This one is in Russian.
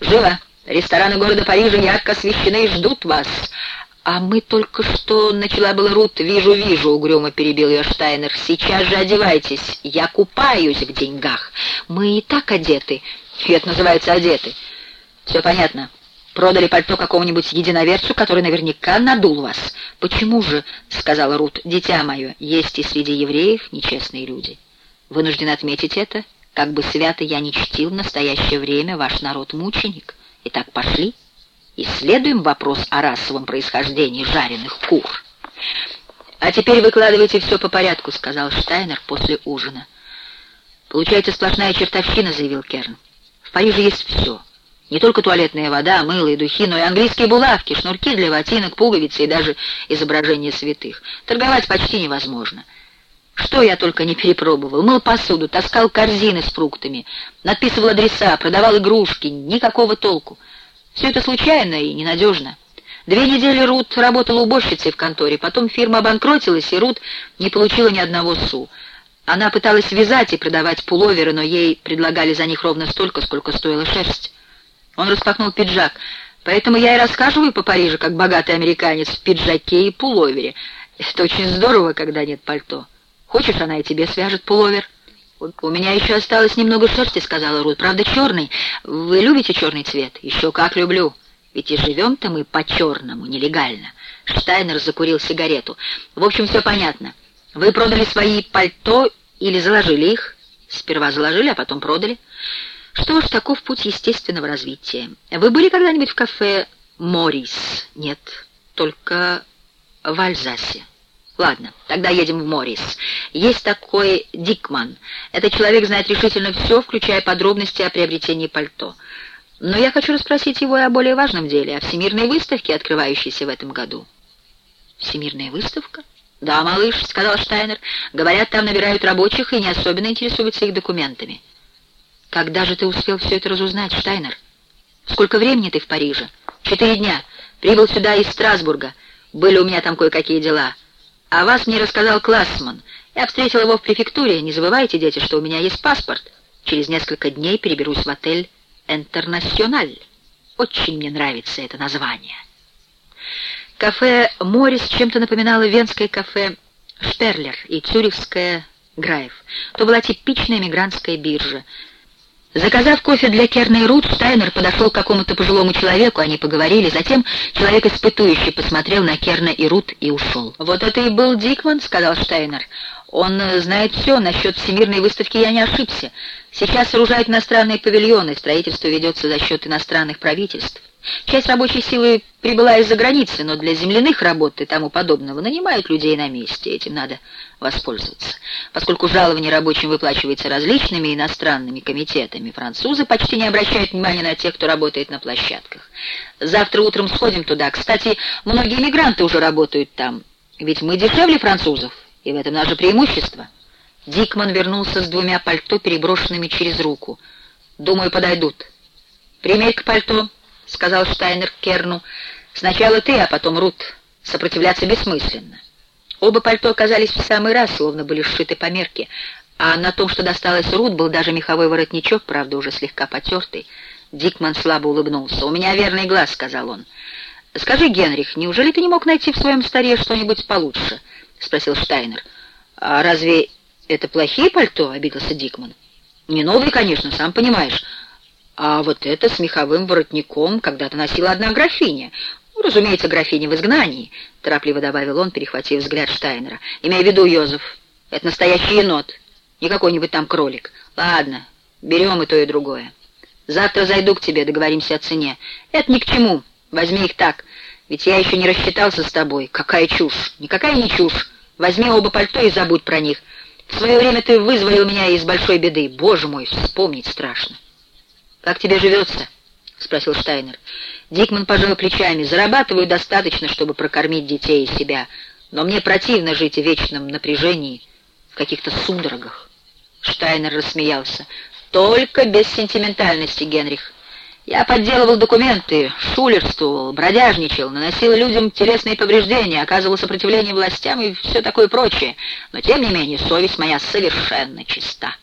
Живо! Рестораны города Парижа ярко освещены и ждут вас!» «А мы только что...» — начала была Рут. «Вижу, вижу», — угрюмо перебил ее Штайнер. «Сейчас же одевайтесь. Я купаюсь в деньгах. Мы и так одеты. Это называется одеты. Все понятно. Продали пальто какому-нибудь единоверцу, который наверняка надул вас. Почему же, — сказала Рут, — дитя мое, есть и среди евреев нечестные люди. Вынужден отметить это, как бы свято я не чтил в настоящее время ваш народ мученик. Итак, пошли». Исследуем вопрос о расовом происхождении жареных кур. «А теперь выкладывайте все по порядку», — сказал Штайнер после ужина. «Получается сплошная чертовщина», — заявил Керн. «В Париже есть все. Не только туалетная вода, мыло и духи, но и английские булавки, шнурки для ботинок, пуговицы и даже изображения святых. Торговать почти невозможно». Что я только не перепробовал. Мыл посуду, таскал корзины с фруктами, надписывал адреса, продавал игрушки. Никакого толку. Все это случайно и ненадежно. Две недели Рут работала уборщицей в конторе, потом фирма обанкротилась, и Рут не получила ни одного су. Она пыталась вязать и продавать пуловеры, но ей предлагали за них ровно столько, сколько стоила шерсть. Он распахнул пиджак. Поэтому я и рассказываю по Парижу, как богатый американец в пиджаке и пуловере. Это очень здорово, когда нет пальто. Хочешь, она и тебе свяжет пуловер? «У меня еще осталось немного шерсти», — сказала Рут. «Правда, черный. Вы любите черный цвет?» «Еще как люблю. Ведь и живем-то мы по-черному, нелегально». Штайнер закурил сигарету. «В общем, все понятно. Вы продали свои пальто или заложили их?» «Сперва заложили, а потом продали». «Что ж, таков путь естественного развития. Вы были когда-нибудь в кафе «Морис»?» «Нет, только в Альзасе». Ладно, тогда едем в Моррис. Есть такой Дикман. Этот человек знает решительно все, включая подробности о приобретении пальто. Но я хочу расспросить его и о более важном деле, о всемирной выставке, открывающейся в этом году. Всемирная выставка? Да, малыш, сказал Штайнер. Говорят, там набирают рабочих и не особенно интересуются их документами. Когда же ты успел все это разузнать, Штайнер? Сколько времени ты в Париже? Четыре дня. Прибыл сюда из Страсбурга. Были у меня там кое-какие дела. «А вас мне рассказал Классман. Я встретил его в префектуре. Не забывайте, дети, что у меня есть паспорт. Через несколько дней переберусь в отель «Интернациональ». Очень мне нравится это название». Кафе «Морис» чем-то напоминало венское кафе «Штерлер» и цюрихское «Граев». То была типичная мигрантская биржа — Заказав кофе для Керна и Рут, Штайнер подошел к какому-то пожилому человеку, они поговорили, затем человек испытующий посмотрел на Керна и Рут и ушел. «Вот это и был Дикман», — сказал Штайнер. «Он знает все, насчет всемирной выставки я не ошибся. Сейчас сооружают иностранные павильоны, строительство ведется за счет иностранных правительств. Часть рабочей силы прибыла из-за границы, но для земляных работ и тому подобного нанимают людей на месте. Этим надо воспользоваться. Поскольку жалование рабочим выплачивается различными иностранными комитетами, французы почти не обращают внимания на тех, кто работает на площадках. Завтра утром сходим туда. Кстати, многие мигранты уже работают там. Ведь мы дешевле французов, и в этом наше преимущество. Дикман вернулся с двумя пальто, переброшенными через руку. «Думаю, подойдут. Примерь-ка пальто». — сказал Штайнер Керну. «Сначала ты, а потом Рут. Сопротивляться бессмысленно». Оба пальто оказались в самый раз, словно были сшиты по мерке, а на том, что досталось Рут, был даже меховой воротничок, правда, уже слегка потертый. Дикман слабо улыбнулся. «У меня верный глаз», — сказал он. «Скажи, Генрих, неужели ты не мог найти в своем старе что-нибудь получше?» — спросил Штайнер. «А разве это плохие пальто?» — обиделся Дикман. «Не новые, конечно, сам понимаешь. А вот это с меховым воротником когда-то носила одна графиня. Ну, разумеется, графиня в изгнании, — торопливо добавил он, перехватив взгляд Штайнера. Имея в виду, Йозеф, это настоящий енот, не какой-нибудь там кролик. Ладно, берем и то, и другое. Завтра зайду к тебе, договоримся о цене. Это ни к чему, возьми их так, ведь я еще не рассчитался с тобой. Какая чушь, никакая не чушь. Возьми оба пальто и забудь про них. В свое время ты вызволил меня из большой беды. Боже мой, вспомнить страшно. «Как тебе живется?» — спросил Штайнер. Дикман пожал плечами. «Зарабатываю достаточно, чтобы прокормить детей и себя, но мне противно жить в вечном напряжении, в каких-то судорогах». Штайнер рассмеялся. «Только без сентиментальности, Генрих. Я подделывал документы, шулерствовал, бродяжничал, наносил людям телесные повреждения, оказывал сопротивление властям и все такое прочее. Но, тем не менее, совесть моя совершенно чиста».